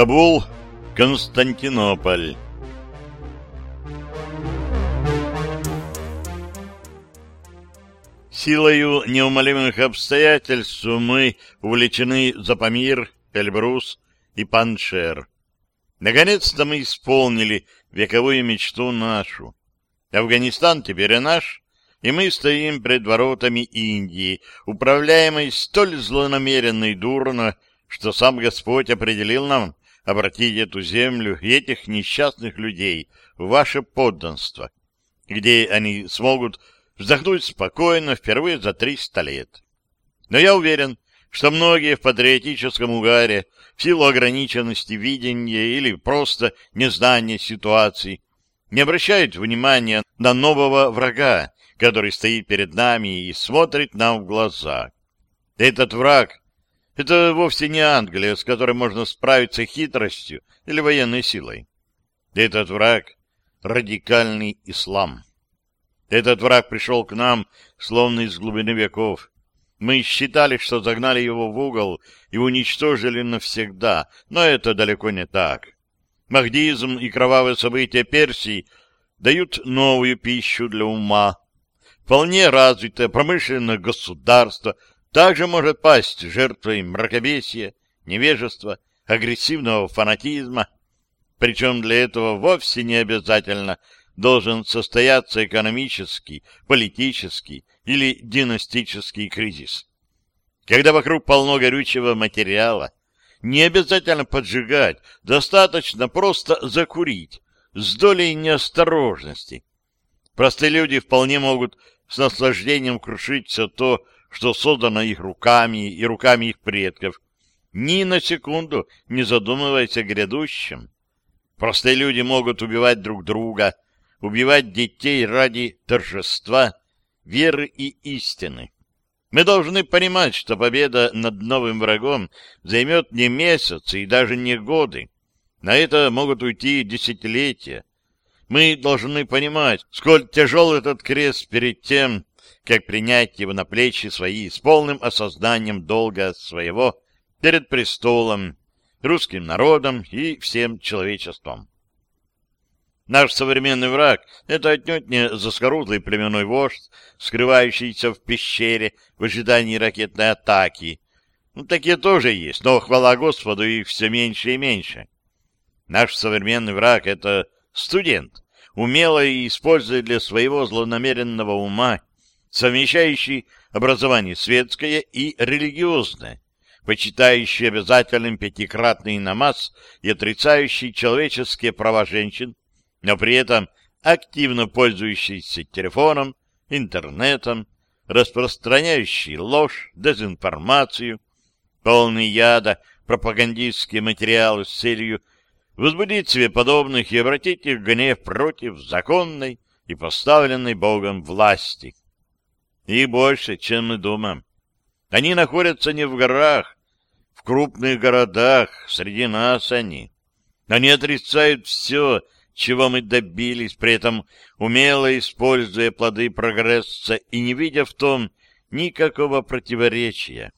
Кабул, Константинополь. Силою неумолимых обстоятельств мы увлечены за Памир, Эльбрус и Паншер. Наконец-то мы исполнили вековую мечту нашу. Афганистан теперь и наш, и мы стоим пред воротами Индии, управляемой столь злонамеренной дурно, что сам Господь определил нам обратить эту землю и этих несчастных людей в ваше подданство, где они смогут вздохнуть спокойно впервые за 300 лет. Но я уверен, что многие в патриотическом угаре в силу ограниченности видения или просто незнания ситуации не обращают внимания на нового врага, который стоит перед нами и смотрит нам в глаза. Этот враг это вовсе не Англия, с которой можно справиться хитростью или военной силой. Этот враг — радикальный ислам. Этот враг пришел к нам, словно из глубины веков. Мы считали, что загнали его в угол и уничтожили навсегда, но это далеко не так. Махдизм и кровавые события Персии дают новую пищу для ума. Вполне развитое промышленное государство также может пасть жертвой мракобесия, невежества, агрессивного фанатизма. Причем для этого вовсе не обязательно должен состояться экономический, политический или династический кризис. Когда вокруг полно горючего материала, не обязательно поджигать, достаточно просто закурить, с долей неосторожности. Простые люди вполне могут с наслаждением крушить все то, что создано их руками и руками их предков, ни на секунду не задумываясь о грядущем. Простые люди могут убивать друг друга, убивать детей ради торжества, веры и истины. Мы должны понимать, что победа над новым врагом займет не месяцы и даже не годы. На это могут уйти десятилетия. Мы должны понимать, сколь тяжел этот крест перед тем, как принять его на плечи свои с полным осознанием долга своего перед престолом, русским народом и всем человечеством. Наш современный враг — это отнюдь не заскорузлый племенной вождь, скрывающийся в пещере в ожидании ракетной атаки. Ну, такие тоже есть, но, хвала Господу, их все меньше и меньше. Наш современный враг — это студент, умело и используя для своего злонамеренного ума совмещающий образование светское и религиозное, почитающий обязательным пятикратный намаз и отрицающий человеческие права женщин, но при этом активно пользующийся телефоном, интернетом, распространяющий ложь, дезинформацию, полный яда, пропагандистские материалы с целью возбудить себе подобных и обратить их гнев против законной и поставленной Богом власти. И больше, чем мы думаем. Они находятся не в горах, в крупных городах, среди нас они. Они отрицают все, чего мы добились, при этом умело используя плоды прогресса и не видя в том никакого противоречия.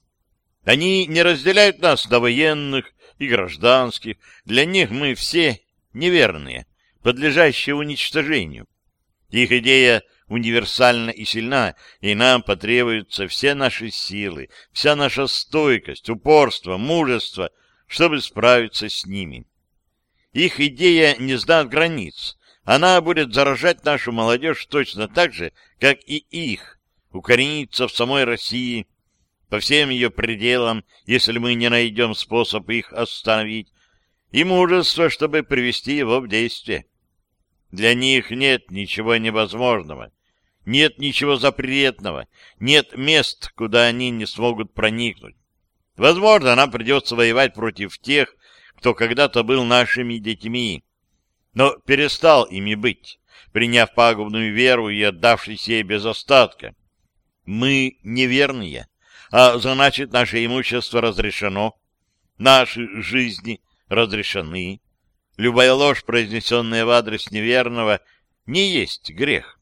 Они не разделяют нас на военных и гражданских. Для них мы все неверные, подлежащие уничтожению. Их идея универсальна и сильна, и нам потребуются все наши силы, вся наша стойкость, упорство, мужество, чтобы справиться с ними. Их идея не знает границ. Она будет заражать нашу молодежь точно так же, как и их, укорениться в самой России, по всем ее пределам, если мы не найдем способ их остановить, и мужество, чтобы привести его в действие. Для них нет ничего невозможного. Нет ничего запретного, нет мест, куда они не смогут проникнуть. Возможно, нам придется воевать против тех, кто когда-то был нашими детьми, но перестал ими быть, приняв пагубную веру и отдавшись ей без остатка. Мы неверные, а значит, наше имущество разрешено, наши жизни разрешены. Любая ложь, произнесенная в адрес неверного, не есть грех.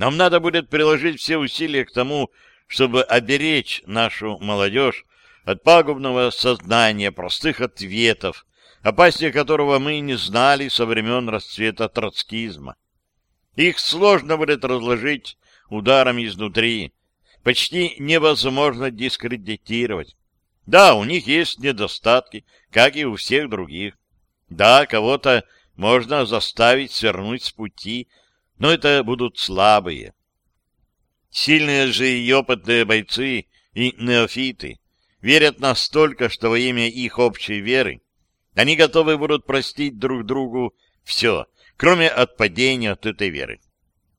Нам надо будет приложить все усилия к тому, чтобы оберечь нашу молодежь от пагубного сознания простых ответов, опаснее которого мы не знали со времен расцвета троцкизма. Их сложно будет разложить ударом изнутри, почти невозможно дискредитировать. Да, у них есть недостатки, как и у всех других. Да, кого-то можно заставить свернуть с пути, но это будут слабые. Сильные же и опытные бойцы, и неофиты верят настолько, что во имя их общей веры они готовы будут простить друг другу все, кроме отпадения от этой веры.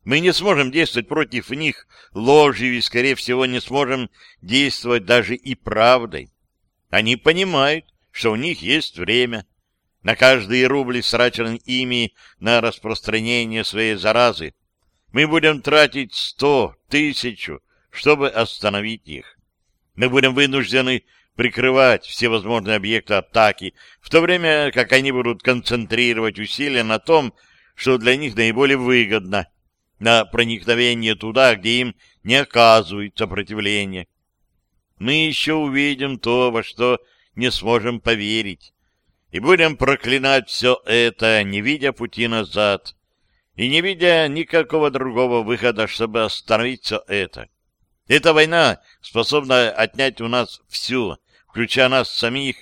Мы не сможем действовать против них ложью и, скорее всего, не сможем действовать даже и правдой. Они понимают, что у них есть время, на каждый рубль, срачен ими на распространение своей заразы, мы будем тратить сто, тысячу, чтобы остановить их. Мы будем вынуждены прикрывать все возможные объекты атаки, в то время как они будут концентрировать усилия на том, что для них наиболее выгодно, на проникновение туда, где им не оказывает сопротивления. Мы еще увидим то, во что не сможем поверить, и будем проклинать все это, не видя пути назад и не видя никакого другого выхода, чтобы остановить все это. Эта война способна отнять у нас всю, включая нас самих,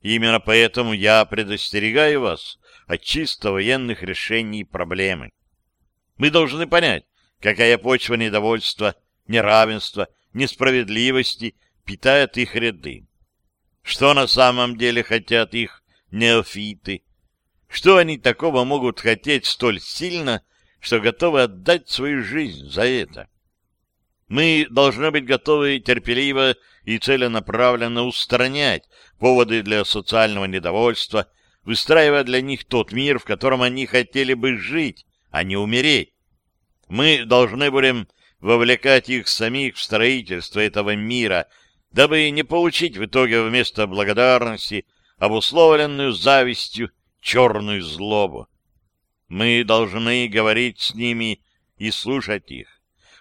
и именно поэтому я предостерегаю вас от чисто военных решений проблемы. Мы должны понять, какая почва недовольства, неравенства, несправедливости питает их ряды. Что на самом деле хотят их неофиты. Что они такого могут хотеть столь сильно, что готовы отдать свою жизнь за это? Мы должны быть готовы терпеливо и целенаправленно устранять поводы для социального недовольства, выстраивая для них тот мир, в котором они хотели бы жить, а не умереть. Мы должны будем вовлекать их самих в строительство этого мира, дабы не получить в итоге вместо благодарности – обусловленную завистью черную злобу. Мы должны говорить с ними и слушать их.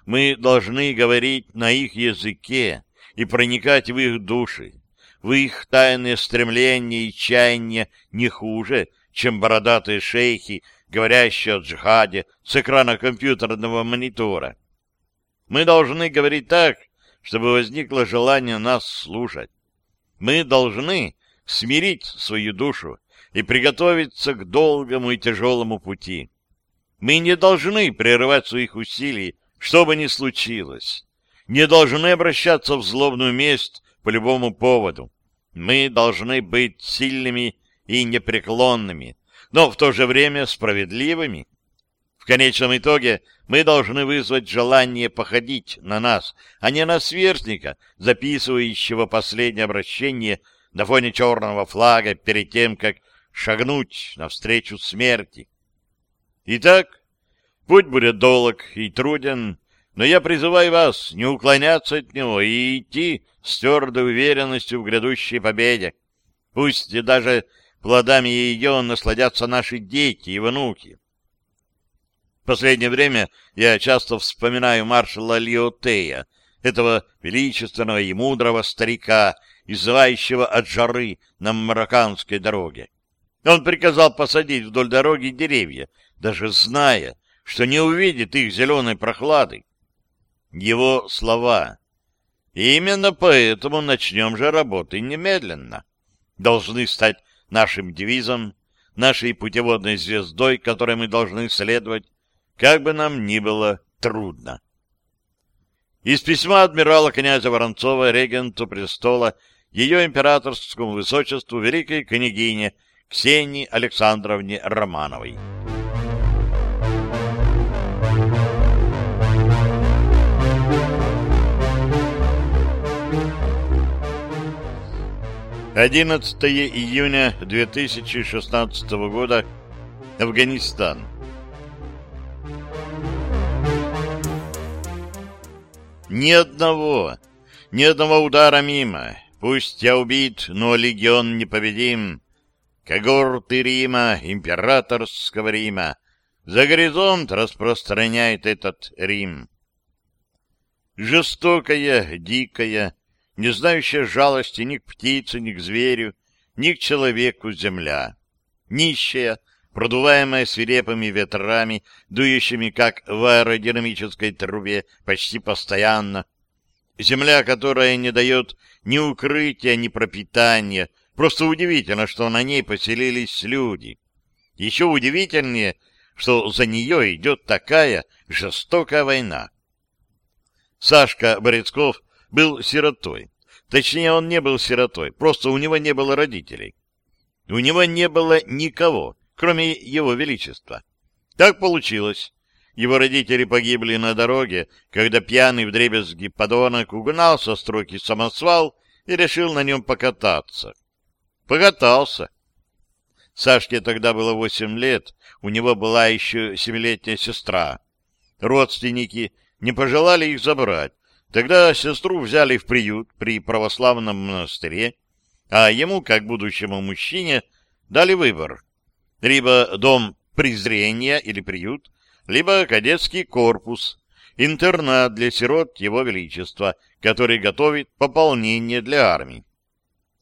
Мы должны говорить на их языке и проникать в их души, в их тайные стремления и чаяния не хуже, чем бородатые шейхи, говорящие о джихаде с экрана компьютерного монитора. Мы должны говорить так, чтобы возникло желание нас слушать. Мы должны смирить свою душу и приготовиться к долгому и тяжелому пути. Мы не должны прерывать своих усилий, что бы ни случилось. Не должны обращаться в злобную месть по любому поводу. Мы должны быть сильными и непреклонными, но в то же время справедливыми. В конечном итоге мы должны вызвать желание походить на нас, а не на сверстника, записывающего последнее обращение на фоне черного флага перед тем, как шагнуть навстречу смерти. Итак, путь будет долг и труден, но я призываю вас не уклоняться от него и идти с твердой уверенностью в грядущей победе. Пусть и даже плодами ее насладятся наши дети и внуки. В последнее время я часто вспоминаю маршала Лиотея, этого величественного и мудрого старика, изывающего от жары на марокканской дороге. Он приказал посадить вдоль дороги деревья, даже зная, что не увидит их зеленой прохлады. Его слова. И именно поэтому начнем же работы немедленно. Должны стать нашим девизом, нашей путеводной звездой, которой мы должны следовать, как бы нам ни было трудно. Из письма адмирала князя Воронцова регенту престола ее императорскому высочеству великой княгине Ксении Александровне Романовой. Одиннадцатое июня 2016 года. Афганистан. Ни одного, ни одного удара мимо, Пусть я убит, но легион непобедим. Когорты Рима, императорского Рима, за горизонт распространяет этот Рим. Жестокая, дикая, не знающая жалости ни к птице, ни к зверю, ни к человеку земля. Нищая, продуваемая свирепыми ветрами, дующими, как в аэродинамической трубе, почти постоянно, Земля, которая не дает ни укрытия, ни пропитания. Просто удивительно, что на ней поселились люди. Еще удивительнее, что за нее идет такая жестокая война. Сашка Борецков был сиротой. Точнее, он не был сиротой, просто у него не было родителей. У него не было никого, кроме его величества. Так получилось, его родители погибли на дороге, когда пьяный вдребезги подонок угнал со стройки самосвал и решил на нем покататься. Покатался. Сашке тогда было восемь лет, у него была еще семилетняя сестра. Родственники не пожелали их забрать. Тогда сестру взяли в приют при православном монастыре, а ему, как будущему мужчине, дали выбор. Либо дом презрения или приют, либо кадетский корпус, интернат для сирот Его Величества, который готовит пополнение для армии.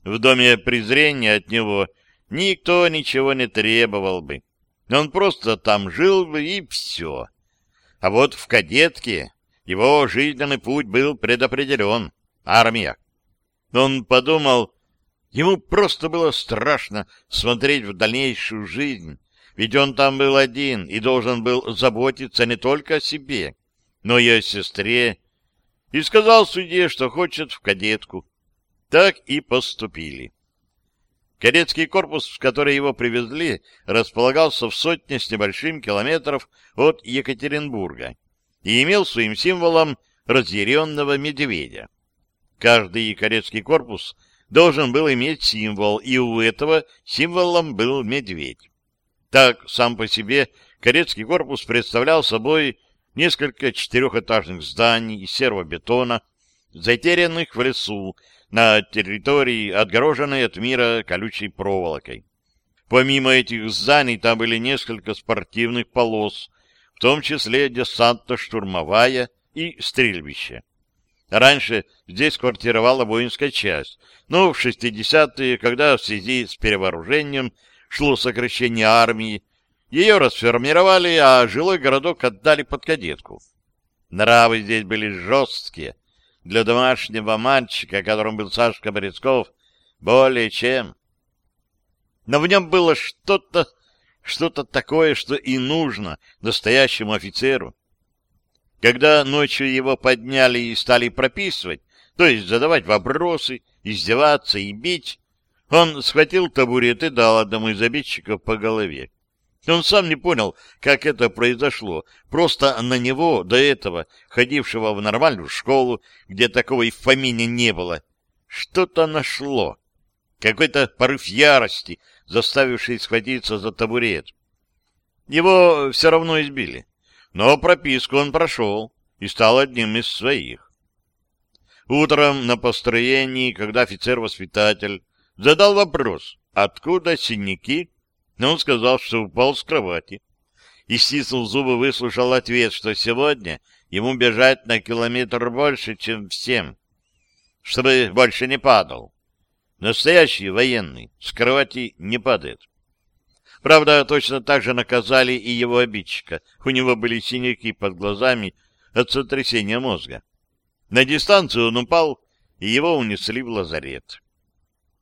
В доме презрения от него никто ничего не требовал бы. Он просто там жил бы и все. А вот в кадетке его жизненный путь был предопределен. Армия. Он подумал, ему просто было страшно смотреть в дальнейшую жизнь, ведь он там был один и должен был заботиться не только о себе, но и о сестре. И сказал судье, что хочет в кадетку. Так и поступили. Кадетский корпус, в который его привезли, располагался в сотне с небольшим километров от Екатеринбурга и имел своим символом разъяренного медведя. Каждый кадетский корпус должен был иметь символ, и у этого символом был медведь. Так, сам по себе, корецкий корпус представлял собой несколько четырехэтажных зданий из серого бетона, затерянных в лесу на территории, отгороженной от мира колючей проволокой. Помимо этих зданий там были несколько спортивных полос, в том числе десанто-штурмовая и стрельбище. Раньше здесь квартировала воинская часть, но в 60-е, когда в связи с перевооружением – шло сокращение армии, ее расформировали, а жилой городок отдали под кадетку. Нравы здесь были жесткие. Для домашнего мальчика, которым был Сашка Борецков, более чем. Но в нем было что-то, что-то такое, что и нужно настоящему офицеру. Когда ночью его подняли и стали прописывать, то есть задавать вопросы, издеваться и бить, он схватил табурет и дал одному из обидчиков по голове. Он сам не понял, как это произошло. Просто на него, до этого, ходившего в нормальную школу, где такого и в помине не было, что-то нашло. Какой-то порыв ярости, заставивший схватиться за табурет. Его все равно избили. Но прописку он прошел и стал одним из своих. Утром на построении, когда офицер-воспитатель Задал вопрос, откуда синяки, но он сказал, что упал с кровати. И, стиснув зубы, выслушал ответ, что сегодня ему бежать на километр больше, чем всем, чтобы больше не падал. Настоящий военный с кровати не падает. Правда, точно так же наказали и его обидчика. У него были синяки под глазами от сотрясения мозга. На дистанцию он упал, и его унесли в лазарет.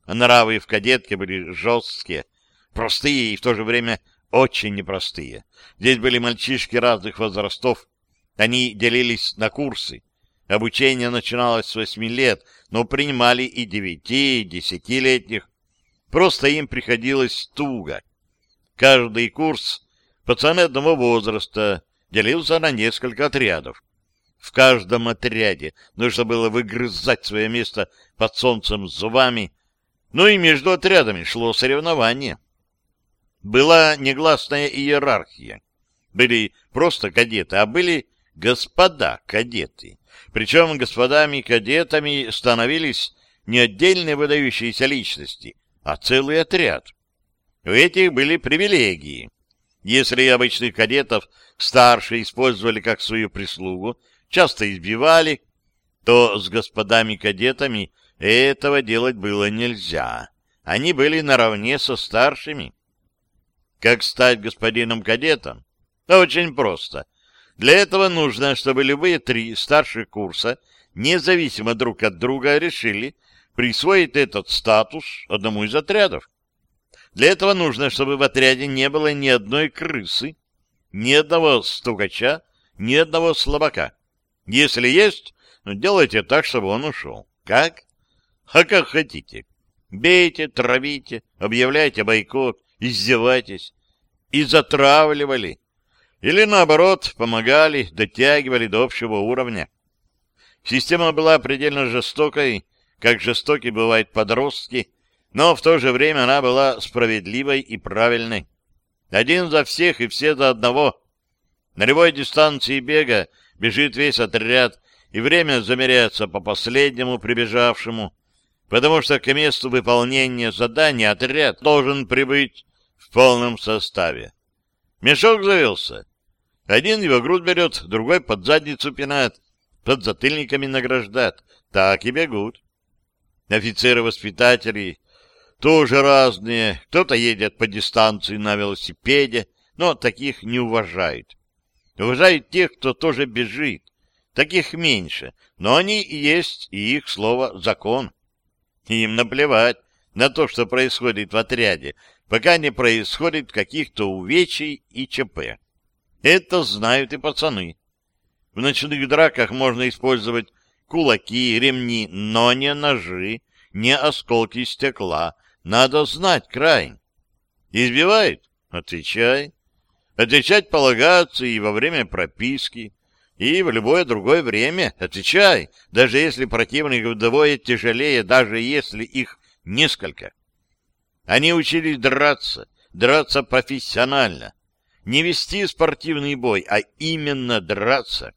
А нравы в кадетке были жесткие, простые и в то же время очень непростые. Здесь были мальчишки разных возрастов. Они делились на курсы. Обучение начиналось с восьми лет, но принимали и девяти, и десятилетних. Просто им приходилось туго. Каждый курс пацаны одного возраста делился на несколько отрядов. В каждом отряде нужно было выгрызать свое место под солнцем зубами, но и между отрядами шло соревнование. Была негласная иерархия. Были просто кадеты, а были господа кадеты. Причем господами-кадетами становились не отдельные выдающиеся личности, а целый отряд. У этих были привилегии. Если обычных кадетов старше использовали как свою прислугу, часто избивали, то с господами-кадетами – этого делать было нельзя. Они были наравне со старшими. Как стать господином кадетом? Очень просто. Для этого нужно, чтобы любые три старших курса, независимо друг от друга, решили присвоить этот статус одному из отрядов. Для этого нужно, чтобы в отряде не было ни одной крысы, ни одного стукача, ни одного слабака. Если есть, ну, делайте так, чтобы он ушел. Как? А как хотите. Бейте, травите, объявляйте бойкот, издевайтесь. И затравливали. Или, наоборот, помогали, дотягивали до общего уровня. Система была предельно жестокой, как жестоки бывают подростки, но в то же время она была справедливой и правильной. Один за всех и все за одного. На любой дистанции бега бежит весь отряд, и время замеряется по последнему прибежавшему — потому что к месту выполнения задания отряд должен прибыть в полном составе. Мешок завелся. Один его грудь берет, другой под задницу пинает, под затыльниками награждает. Так и бегут. Офицеры-воспитатели тоже разные. Кто-то едет по дистанции на велосипеде, но таких не уважают. Уважают тех, кто тоже бежит. Таких меньше, но они и есть, и их слово — закон. Им наплевать на то, что происходит в отряде, пока не происходит каких-то увечий и ЧП. Это знают и пацаны. В ночных драках можно использовать кулаки, ремни, но не ножи, не осколки стекла. Надо знать край. Избивает? Отвечай. Отвечать полагаются и во время прописки. И в любое другое время отвечай, даже если противников вдвое тяжелее, даже если их несколько. Они учились драться, драться профессионально. Не вести спортивный бой, а именно драться.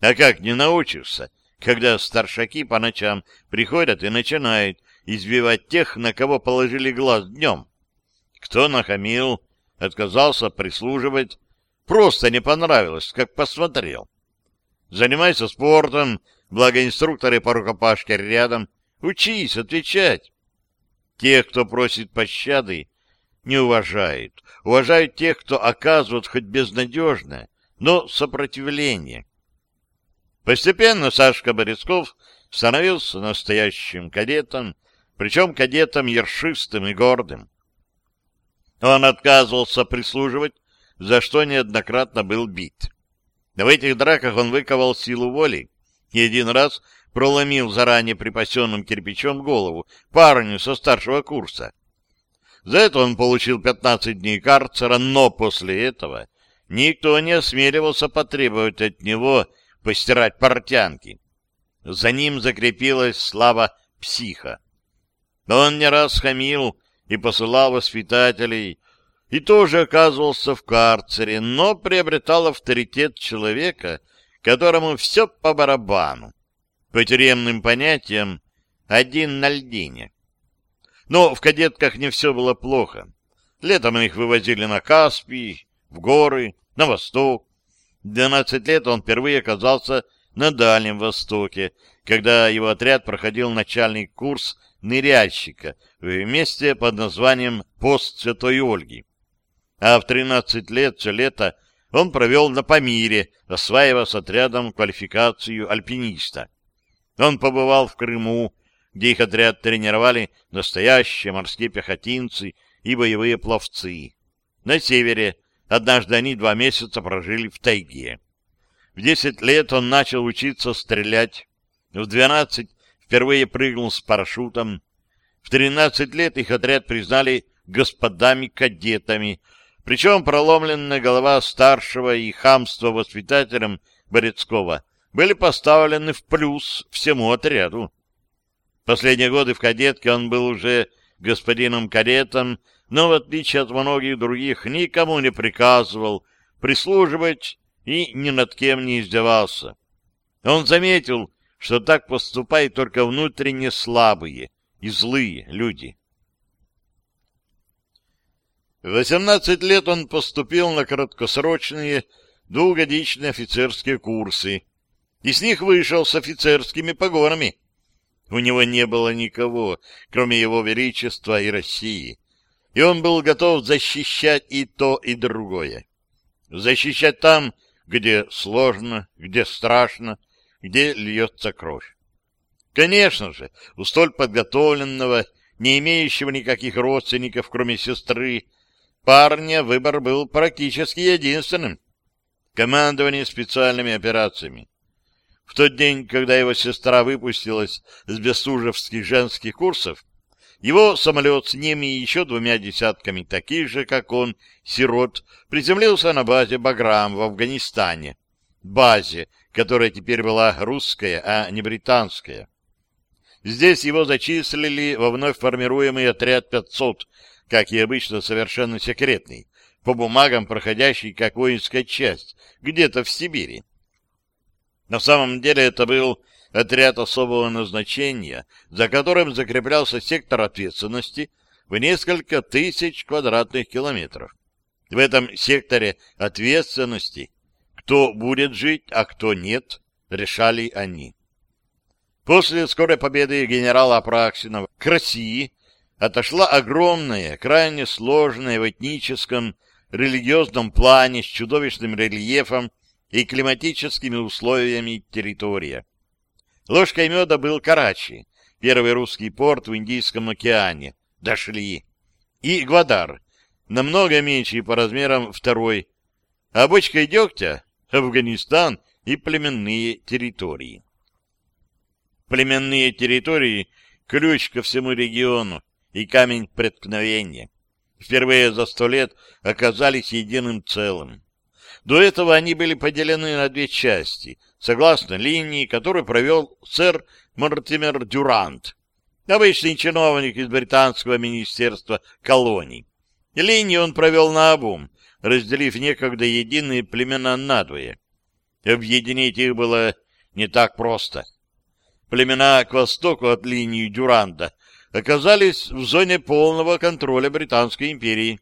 А как не научишься, когда старшаки по ночам приходят и начинают избивать тех, на кого положили глаз днем? Кто нахамил, отказался прислуживать, Просто не понравилось, как посмотрел. Занимайся спортом, благо инструкторы по рукопашке рядом. Учись отвечать. Тех, кто просит пощады, не уважают. Уважают тех, кто оказывает хоть безнадежное, но сопротивление. Постепенно Сашка Борисков становился настоящим кадетом, причем кадетом ершистым и гордым. Он отказывался прислуживать за что неоднократно был бит. В этих драках он выковал силу воли и один раз проломил заранее припасенным кирпичом голову парню со старшего курса. За это он получил 15 дней карцера, но после этого никто не осмеливался потребовать от него постирать портянки. За ним закрепилась слава психа. Но Он не раз хамил и посылал воспитателей, и тоже оказывался в карцере, но приобретал авторитет человека, которому все по барабану, по тюремным понятиям один на льдине. Но в кадетках не все было плохо. Летом их вывозили на Каспий, в горы, на восток. 12 лет он впервые оказался на Дальнем Востоке, когда его отряд проходил начальный курс ныряльщика в месте под названием «Пост Святой Ольги» а в 13 лет все лето он провел на Памире, осваивая с отрядом квалификацию альпиниста. Он побывал в Крыму, где их отряд тренировали настоящие морские пехотинцы и боевые пловцы. На севере однажды они два месяца прожили в тайге. В 10 лет он начал учиться стрелять, в 12 впервые прыгнул с парашютом, в 13 лет их отряд признали господами-кадетами — причем проломленная голова старшего и хамство воспитателем Борецкого были поставлены в плюс всему отряду. Последние годы в кадетке он был уже господином каретом, но, в отличие от многих других, никому не приказывал прислуживать и ни над кем не издевался. Он заметил, что так поступают только внутренне слабые и злые люди. В 18 лет он поступил на краткосрочные двухгодичные офицерские курсы и с них вышел с офицерскими погонами. У него не было никого, кроме его величества и России, и он был готов защищать и то, и другое. Защищать там, где сложно, где страшно, где льется кровь. Конечно же, у столь подготовленного, не имеющего никаких родственников, кроме сестры, парня выбор был практически единственным — командование специальными операциями. В тот день, когда его сестра выпустилась с бестужевских женских курсов, его самолет с ними и еще двумя десятками таких же, как он, сирот, приземлился на базе Баграм в Афганистане. Базе, которая теперь была русская, а не британская. Здесь его зачислили во вновь формируемый отряд 500, как и обычно, совершенно секретный, по бумагам проходящий как воинская часть, где-то в Сибири. На самом деле это был отряд особого назначения, за которым закреплялся сектор ответственности в несколько тысяч квадратных километров. В этом секторе ответственности кто будет жить, а кто нет, решали они. После скорой победы генерала Апраксинова к России отошла огромная, крайне сложная в этническом, религиозном плане с чудовищным рельефом и климатическими условиями территория. Ложкой меда был Карачи, первый русский порт в Индийском океане. Дошли. И Гвадар, намного меньше по размерам второй. А бочкой дегтя — Афганистан и племенные территории. Племенные территории — ключ ко всему региону, и камень преткновения впервые за сто лет оказались единым целым. До этого они были поделены на две части, согласно линии, которую провел сэр Мортимер Дюрант, обычный чиновник из британского министерства колоний. Линию он провел на обум, разделив некогда единые племена надвое. Объединить их было не так просто. Племена к востоку от линии Дюранда — оказались в зоне полного контроля Британской империи.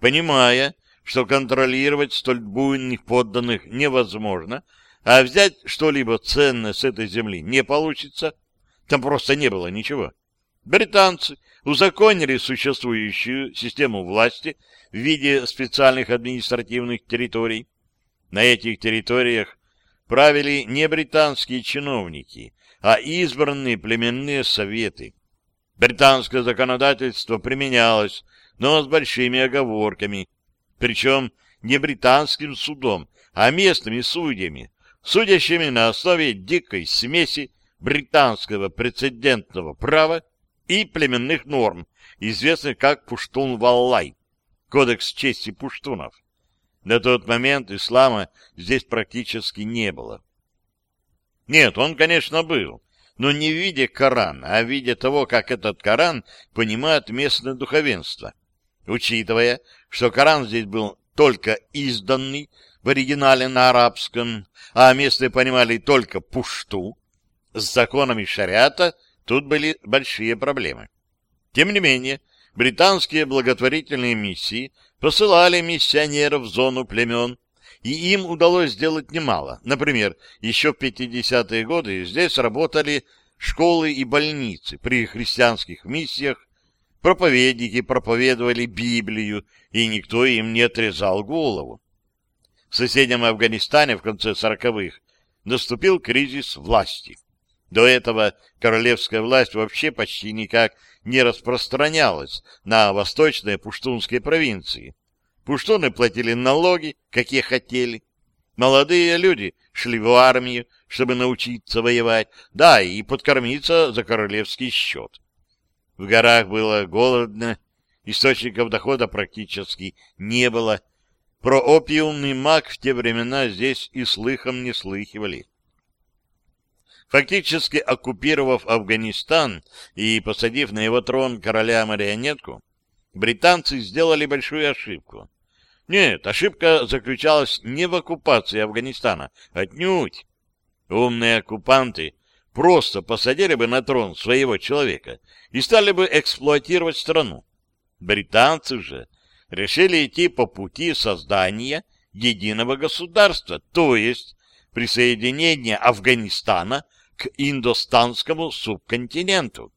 Понимая, что контролировать столь буйных подданных невозможно, а взять что-либо ценное с этой земли не получится, там просто не было ничего. Британцы узаконили существующую систему власти в виде специальных административных территорий. На этих территориях правили не британские чиновники, а избранные племенные советы, Британское законодательство применялось, но с большими оговорками, причем не британским судом, а местными судьями, судящими на основе дикой смеси британского прецедентного права и племенных норм, известных как Пуштун-Валлай, кодекс чести пуштунов. На тот момент ислама здесь практически не было. Нет, он, конечно, был, но не в виде Корана, а в виде того, как этот Коран понимает местное духовенство. Учитывая, что Коран здесь был только изданный в оригинале на арабском, а местные понимали только пушту, с законами шариата тут были большие проблемы. Тем не менее, британские благотворительные миссии посылали миссионеров в зону племен, и им удалось сделать немало. Например, еще в 50-е годы здесь работали школы и больницы при христианских миссиях, проповедники проповедовали Библию, и никто им не отрезал голову. В соседнем Афганистане в конце 40-х наступил кризис власти. До этого королевская власть вообще почти никак не распространялась на восточные пуштунские провинции пуштуны платили налоги, какие хотели. Молодые люди шли в армию, чтобы научиться воевать, да, и подкормиться за королевский счет. В горах было голодно, источников дохода практически не было. Про опиумный мак в те времена здесь и слыхом не слыхивали. Фактически оккупировав Афганистан и посадив на его трон короля-марионетку, британцы сделали большую ошибку. Нет, ошибка заключалась не в оккупации Афганистана, отнюдь. Умные оккупанты просто посадили бы на трон своего человека и стали бы эксплуатировать страну. Британцы же решили идти по пути создания единого государства, то есть присоединения Афганистана к индостанскому субконтиненту.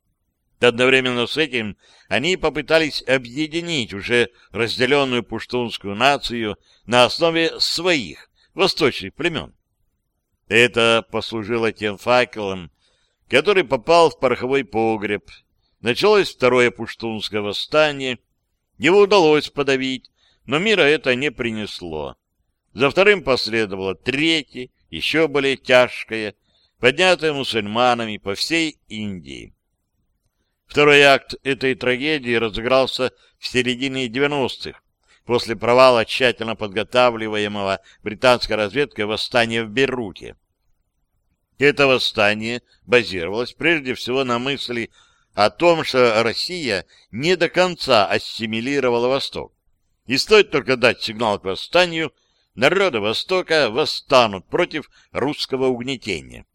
Одновременно с этим они попытались объединить уже разделенную пуштунскую нацию на основе своих восточных племен. Это послужило тем факелом, который попал в пороховой погреб. Началось второе пуштунское восстание. Его удалось подавить, но мира это не принесло. За вторым последовало третье, еще более тяжкое, поднятое мусульманами по всей Индии. Второй акт этой трагедии разыгрался в середине 90-х, после провала тщательно подготавливаемого британской разведкой восстания в Беруте. Это восстание базировалось прежде всего на мысли о том, что Россия не до конца ассимилировала Восток. И стоит только дать сигнал к восстанию, народы Востока восстанут против русского угнетения.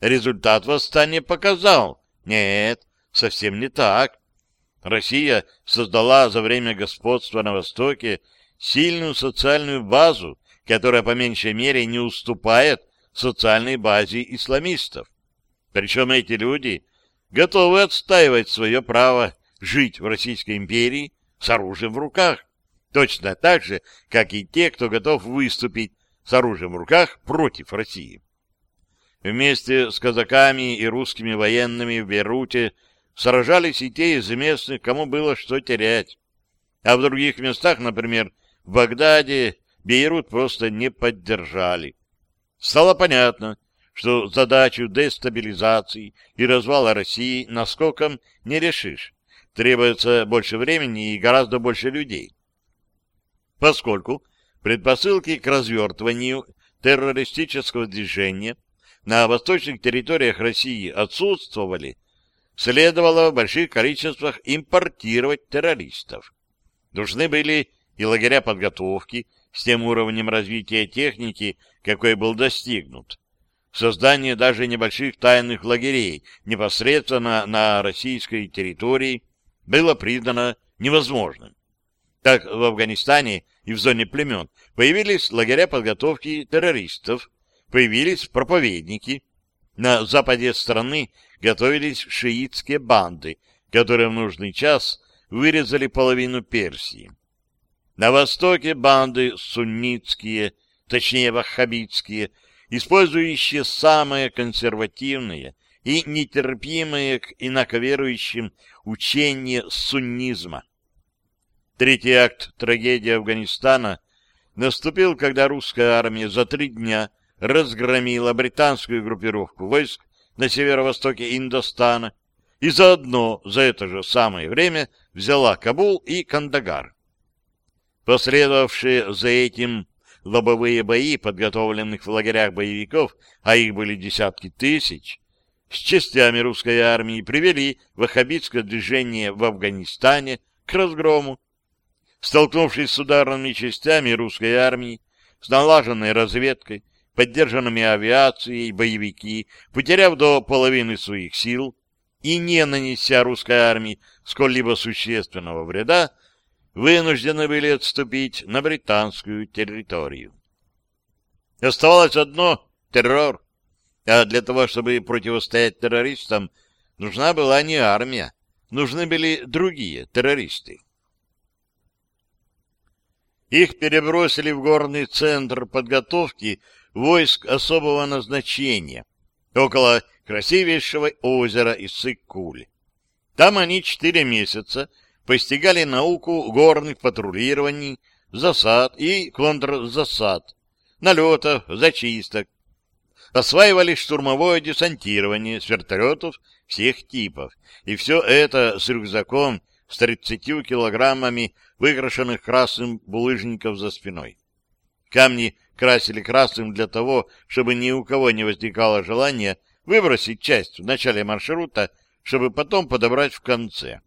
Результат восстания показал, нет, совсем не так. Россия создала за время господства на Востоке сильную социальную базу, которая по меньшей мере не уступает социальной базе исламистов. Причем эти люди готовы отстаивать свое право жить в Российской империи с оружием в руках, точно так же, как и те, кто готов выступить с оружием в руках против России. Вместе с казаками и русскими военными в Беруте сражались и те из местных, кому было что терять. А в других местах, например, в Багдаде, Бейрут просто не поддержали. Стало понятно, что задачу дестабилизации и развала России наскоком не решишь. Требуется больше времени и гораздо больше людей. Поскольку предпосылки к развертыванию террористического движения на восточных территориях России отсутствовали, следовало в больших количествах импортировать террористов. Нужны были и лагеря подготовки с тем уровнем развития техники, какой был достигнут. Создание даже небольших тайных лагерей непосредственно на российской территории было признано невозможным. Так в Афганистане и в зоне племен появились лагеря подготовки террористов, появились проповедники. На западе страны готовились шиитские банды, которые в нужный час вырезали половину Персии. На востоке банды суннитские, точнее ваххабитские, использующие самые консервативные и нетерпимые к инаковерующим учения суннизма. Третий акт трагедии Афганистана наступил, когда русская армия за три дня разгромила британскую группировку войск на северо-востоке Индостана и заодно за это же самое время взяла Кабул и Кандагар. Последовавшие за этим лобовые бои подготовленных в лагерях боевиков, а их были десятки тысяч, с частями русской армии привели ваххабитское движение в Афганистане к разгрому. Столкнувшись с ударными частями русской армии, с налаженной разведкой, поддержанными авиацией боевики, потеряв до половины своих сил и не нанеся русской армии сколь-либо существенного вреда, вынуждены были отступить на британскую территорию. Оставалось одно — террор. А для того, чтобы противостоять террористам, нужна была не армия, нужны были другие террористы. Их перебросили в горный центр подготовки войск особого назначения около красивейшего озера Иссык-Куль. Там они четыре месяца постигали науку горных патрулирований, засад и контрзасад, налетов, зачисток, осваивали штурмовое десантирование с вертолетов всех типов. И все это с рюкзаком с 30 килограммами выкрашенных красным булыжников за спиной. Камни красили красным для того, чтобы ни у кого не возникало желания выбросить часть в начале маршрута, чтобы потом подобрать в конце.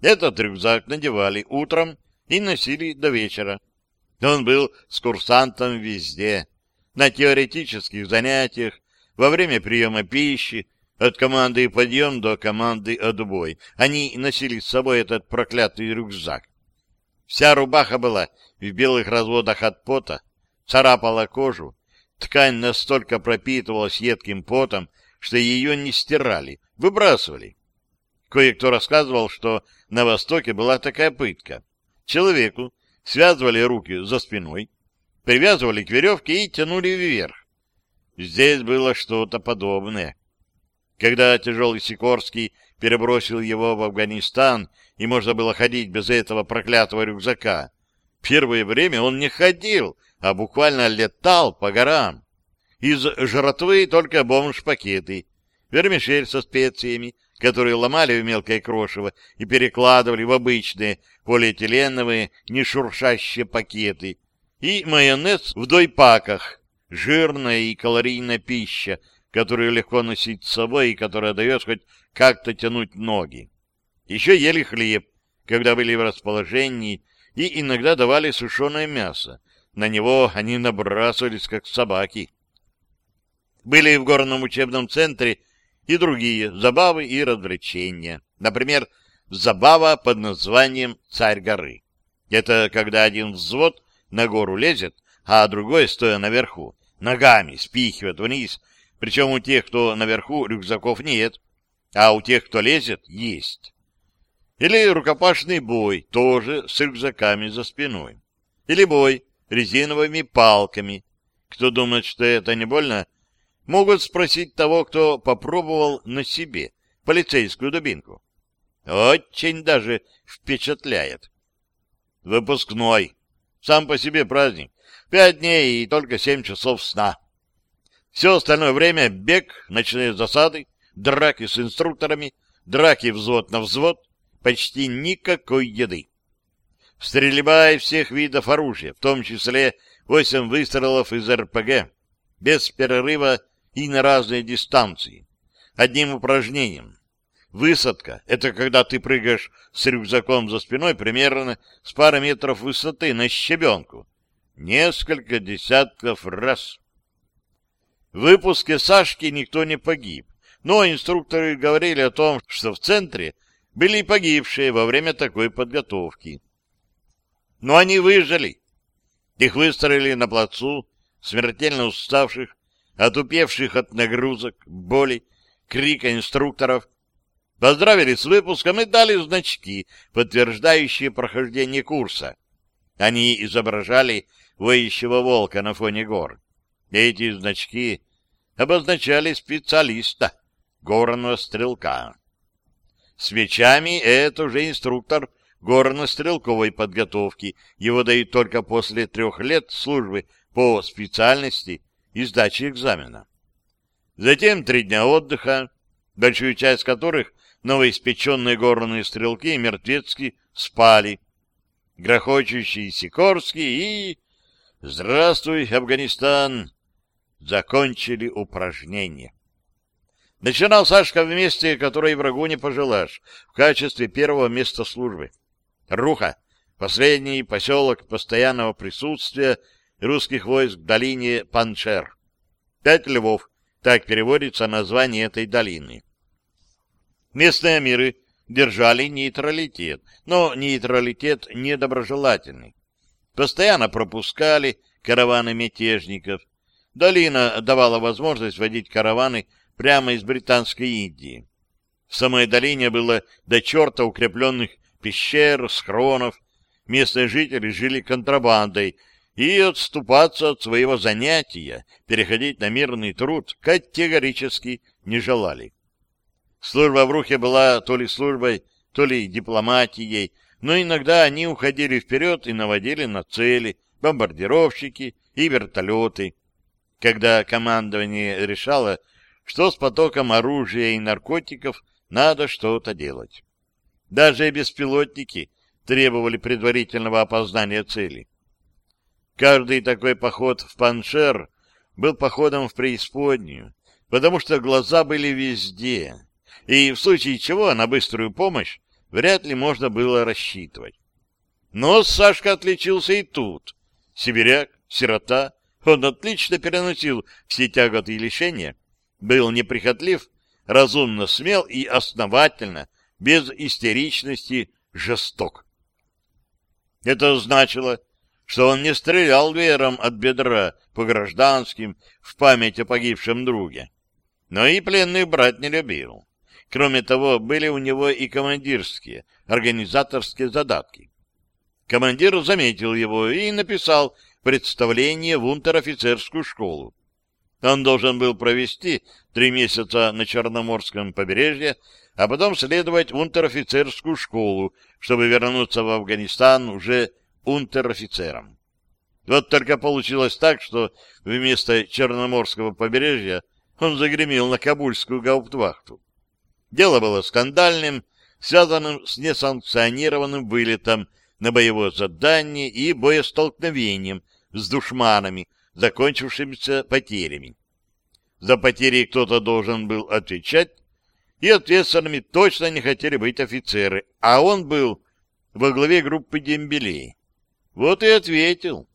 Этот рюкзак надевали утром и носили до вечера. Он был с курсантом везде. На теоретических занятиях, во время приема пищи, от команды подъем до команды отбой. Они носили с собой этот проклятый рюкзак. Вся рубаха была в белых разводах от пота, царапала кожу, ткань настолько пропитывалась едким потом, что ее не стирали, выбрасывали. Кое-кто рассказывал, что на Востоке была такая пытка. Человеку связывали руки за спиной, привязывали к веревке и тянули вверх. Здесь было что-то подобное. Когда тяжелый Сикорский перебросил его в Афганистан, и можно было ходить без этого проклятого рюкзака, первое время он не ходил, а буквально летал по горам. Из жратвы только бомж-пакеты, вермишель со специями, которые ломали в мелкое крошево и перекладывали в обычные полиэтиленовые нешуршащие пакеты, и майонез в дойпаках, жирная и калорийная пища, которую легко носить с собой и которая дает хоть как-то тянуть ноги. Еще ели хлеб, когда были в расположении, и иногда давали сушеное мясо, на него они набрасывались, как собаки. Были в горном учебном центре и другие забавы и развлечения. Например, забава под названием «Царь горы». Это когда один взвод на гору лезет, а другой, стоя наверху, ногами спихивает вниз. Причем у тех, кто наверху, рюкзаков нет, а у тех, кто лезет, есть. Или рукопашный бой, тоже с рюкзаками за спиной. Или бой резиновыми палками. Кто думает, что это не больно, могут спросить того, кто попробовал на себе полицейскую дубинку. Очень даже впечатляет. Выпускной. Сам по себе праздник. Пять дней и только семь часов сна. Все остальное время бег, ночные засады, драки с инструкторами, драки взвод на взвод, почти никакой еды. Стрельба из всех видов оружия, в том числе восемь выстрелов из РПГ, без перерыва и на разные дистанции, одним упражнением. Высадка — это когда ты прыгаешь с рюкзаком за спиной примерно с пары метров высоты на щебенку. Несколько десятков раз. В выпуске Сашки никто не погиб, но инструкторы говорили о том, что в центре были погибшие во время такой подготовки. Но они выжили. Их выстроили на плацу, смертельно уставших, отупевших от нагрузок, боли, крика инструкторов, поздравили с выпуском и дали значки, подтверждающие прохождение курса. Они изображали воющего волка на фоне гор. Эти значки обозначали специалиста, горного стрелка. С мечами это уже инструктор горно-стрелковой подготовки. Его дают только после трех лет службы по специальности и сдачи экзамена. Затем три дня отдыха, большую часть которых новоиспеченные горные стрелки и мертвецки спали. Грохочущий Сикорский и... «Здравствуй, Афганистан!» Закончили упражнение. Начинал Сашка в месте, которое врагу не пожелаешь, в качестве первого места службы. Руха — последний поселок постоянного присутствия русских войск в долине Панчер. Пять львов — так переводится название этой долины. Местные миры держали нейтралитет, но нейтралитет недоброжелательный. Постоянно пропускали караваны мятежников. Долина давала возможность водить караваны прямо из Британской Индии. В самой долине было до черта укрепленных пещер, схронов. Местные жители жили контрабандой и отступаться от своего занятия, переходить на мирный труд, категорически не желали. Служба в Рухе была то ли службой, то ли дипломатией, но иногда они уходили вперед и наводили на цели бомбардировщики и вертолеты. Когда командование решало, что с потоком оружия и наркотиков надо что-то делать. Даже беспилотники требовали предварительного опознания цели. Каждый такой поход в Паншер был походом в преисподнюю, потому что глаза были везде, и в случае чего на быструю помощь вряд ли можно было рассчитывать. Но Сашка отличился и тут. Сибиряк, сирота, он отлично переносил все тяготы и лишения, был неприхотлив, разумно смел и основательно без истеричности жесток. Это значило, что он не стрелял веером от бедра по гражданским в память о погибшем друге. Но и пленных брать не любил. Кроме того, были у него и командирские, организаторские задатки. Командир заметил его и написал представление в унтер-офицерскую школу. Он должен был провести три месяца на Черноморском побережье, а потом следовать унтер-офицерскую школу, чтобы вернуться в Афганистан уже унтер-офицером. Вот только получилось так, что вместо Черноморского побережья он загремел на Кабульскую гауптвахту. Дело было скандальным, связанным с несанкционированным вылетом на боевое задание и боестолкновением с душманами, закончившимися потерями. За потери кто-то должен был отвечать, и ответственными точно не хотели быть офицеры, а он был во главе группы дембелей. Вот и ответил.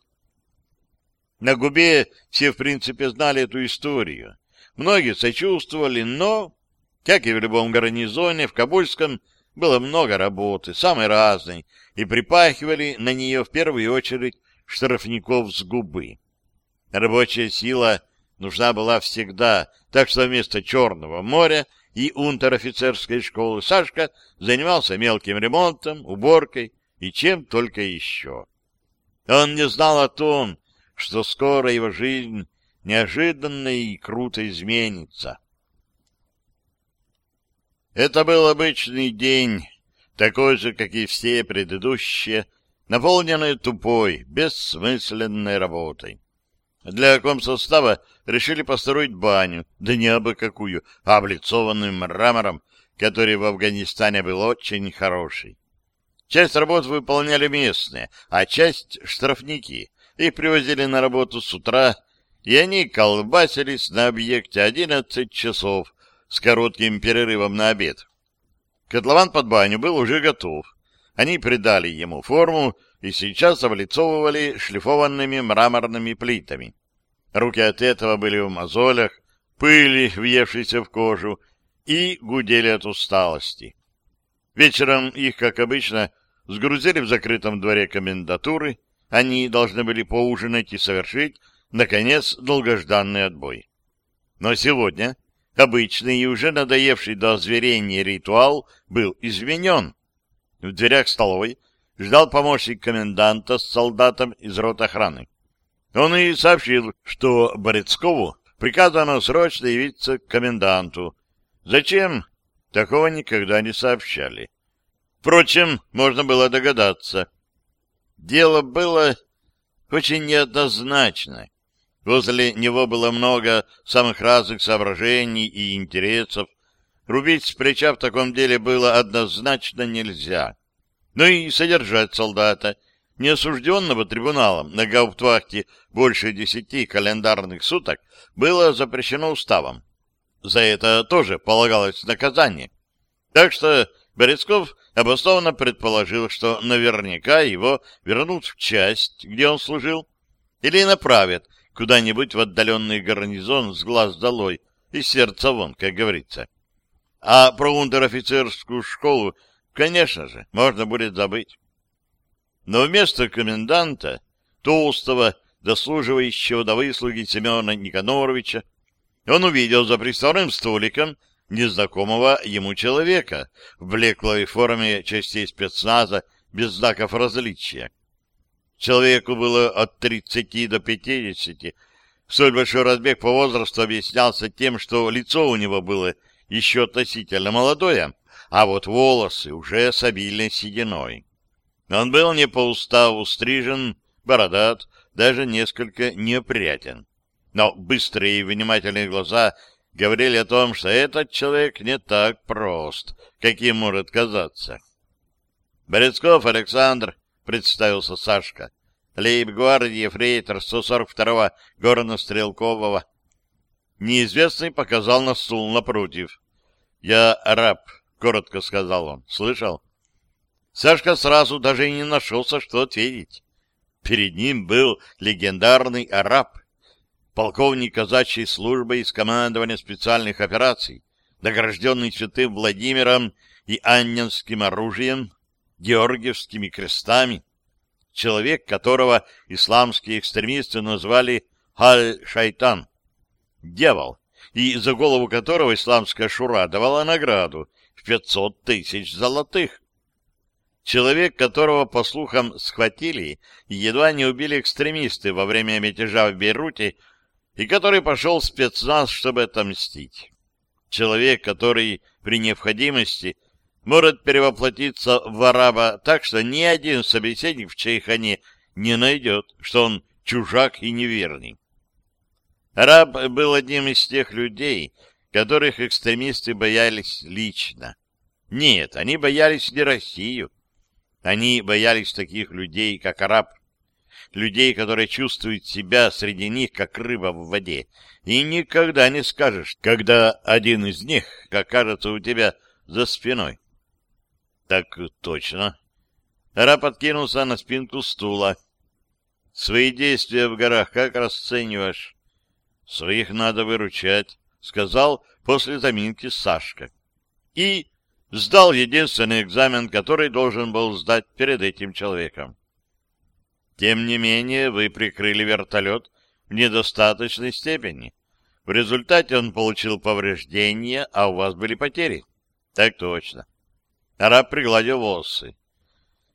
На губе все, в принципе, знали эту историю. Многие сочувствовали, но, как и в любом гарнизоне, в Кабульском было много работы, самой разной, и припахивали на нее в первую очередь штрафников с губы. Рабочая сила нужна была всегда, так что вместо Черного моря и унтер-офицерской школы Сашка занимался мелким ремонтом, уборкой и чем только еще. Он не знал о том, что скоро его жизнь неожиданно и круто изменится. Это был обычный день, такой же, как и все предыдущие, наполненный тупой, бессмысленной работой. Для комсостава решили построить баню, да не абы какую, а облицованную мрамором, который в Афганистане был очень хороший. Часть работ выполняли местные, а часть — штрафники. Их привозили на работу с утра, и они колбасились на объекте 11 часов с коротким перерывом на обед. Котлован под баню был уже готов. Они придали ему форму и сейчас облицовывали шлифованными мраморными плитами. Руки от этого были в мозолях, пыли, въевшейся в кожу, и гудели от усталости. Вечером их, как обычно, сгрузили в закрытом дворе комендатуры. Они должны были поужинать и совершить, наконец, долгожданный отбой. Но сегодня обычный и уже надоевший до озверения ритуал был изменен. В дверях столовой ждал помощник коменданта с солдатом из рот охраны. Он и сообщил, что Борецкову приказано срочно явиться к коменданту. Зачем? Такого никогда не сообщали. Впрочем, можно было догадаться. Дело было очень неоднозначно. Возле него было много самых разных соображений и интересов. Рубить с плеча в таком деле было однозначно нельзя. Ну и содержать солдата — Неосужденного трибуналом на гауптвахте больше десяти календарных суток было запрещено уставом. За это тоже полагалось наказание. Так что Борецков обоснованно предположил, что наверняка его вернут в часть, где он служил, или направят куда-нибудь в отдаленный гарнизон с глаз долой и сердца вон, как говорится. А про унтер-офицерскую школу, конечно же, можно будет забыть но вместо коменданта, толстого, дослуживающего до выслуги Семена Никаноровича, он увидел за приставным столиком незнакомого ему человека в блеклой форме частей спецназа без знаков различия. Человеку было от 30 до 50. Столь большой разбег по возрасту объяснялся тем, что лицо у него было еще относительно молодое, а вот волосы уже с обильной сединой. Он был не по уставу стрижен, бородат, даже несколько неопрятен. Но быстрые и внимательные глаза говорили о том, что этот человек не так прост, каким может казаться. «Борецков Александр», — представился Сашка, — «лейб-гвардии фрейтор 142-го горно-стрелкового». Неизвестный показал на стул напротив. «Я араб», — коротко сказал он. «Слышал?» Сашка сразу даже и не нашелся, что ответить. Перед ним был легендарный араб, полковник казачьей службы из командования специальных операций, награжденный святым Владимиром и Анненским оружием, георгиевскими крестами, человек, которого исламские экстремисты назвали Аль-Шайтан, дьявол, и за голову которого исламская шура давала награду в 500 тысяч золотых. Человек, которого, по слухам, схватили и едва не убили экстремисты во время мятежа в Бейруте, и который пошел в спецназ, чтобы отомстить. Человек, который при необходимости может перевоплотиться в араба так, что ни один собеседник в Чайхане не найдет, что он чужак и неверный. Араб был одним из тех людей, которых экстремисты боялись лично. Нет, они боялись не Россию, они боялись таких людей, как араб, людей, которые чувствуют себя среди них, как рыба в воде, и никогда не скажешь, когда один из них как кажется, у тебя за спиной. Так точно. Раб откинулся на спинку стула. Свои действия в горах как расцениваешь? Своих надо выручать, сказал после заминки Сашка. И сдал единственный экзамен, который должен был сдать перед этим человеком. Тем не менее, вы прикрыли вертолет в недостаточной степени. В результате он получил повреждения, а у вас были потери. Так точно. Араб пригладил волосы.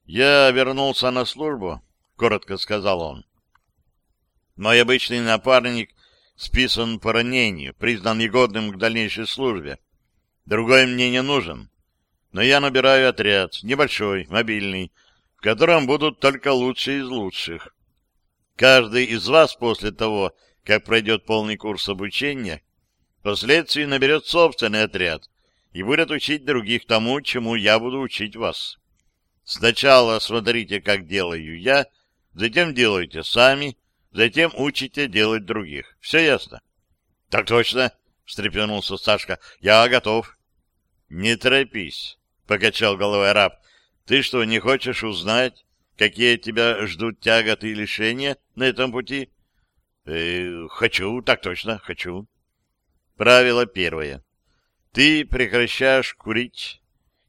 «Я вернулся на службу», — коротко сказал он. «Мой обычный напарник списан по ранению, признан негодным к дальнейшей службе. Другой мне не нужен но я набираю отряд, небольшой, мобильный, в котором будут только лучшие из лучших. Каждый из вас после того, как пройдет полный курс обучения, впоследствии наберет собственный отряд и будет учить других тому, чему я буду учить вас. Сначала смотрите, как делаю я, затем делайте сами, затем учите делать других. Все ясно? — Так точно, — встрепенулся Сашка. — Я готов. — Не торопись. — покачал головой араб. — Ты что, не хочешь узнать, какие тебя ждут тяготы и лишения на этом пути? Э, — Хочу, так точно, хочу. Правило первое. Ты прекращаешь курить,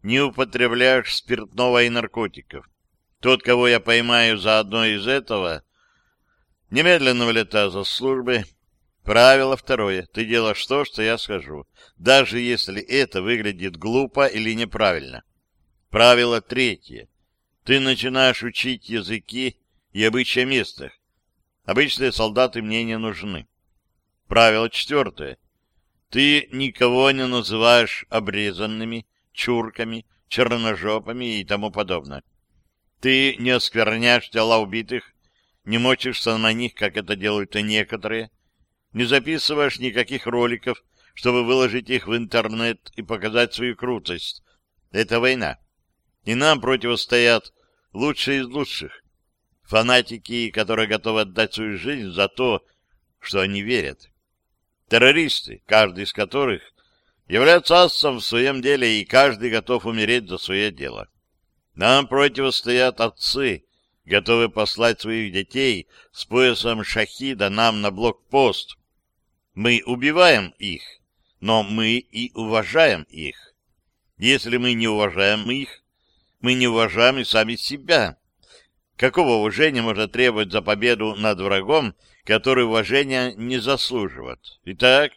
не употребляешь спиртного и наркотиков. Тот, кого я поймаю за одно из этого, немедленно вылета за службы, Правило второе. Ты делаешь то, что я скажу, даже если это выглядит глупо или неправильно. Правило третье. Ты начинаешь учить языки и обычаи местных. Обычные солдаты мне не нужны. Правило четвертое. Ты никого не называешь обрезанными, чурками, черножопами и тому подобное. Ты не оскверняешь тела убитых, не мочишься на них, как это делают некоторые, не записываешь никаких роликов, чтобы выложить их в интернет и показать свою крутость. Это война. И нам противостоят лучшие из лучших. Фанатики, которые готовы отдать свою жизнь за то, что они верят. Террористы, каждый из которых является ассом в своем деле, и каждый готов умереть за свое дело. Нам противостоят отцы, готовы послать своих детей с поясом шахида нам на блокпост, мы убиваем их, но мы и уважаем их. Если мы не уважаем их, мы не уважаем и сами себя. Какого уважения можно требовать за победу над врагом, который уважения не заслуживает? Итак,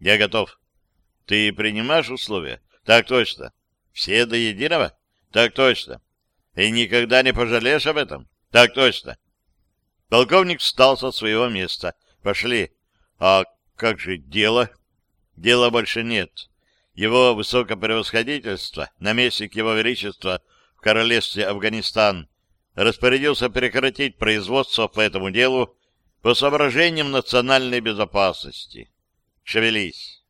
я готов. Ты принимаешь условия? Так точно. Все до единого? Так точно. И никогда не пожалеешь об этом? Так точно. Полковник встал со своего места. Пошли. А как же дело? Дела больше нет. Его высокопревосходительство, наместник его величества в королевстве Афганистан, распорядился прекратить производство по этому делу по соображениям национальной безопасности. Шевелись.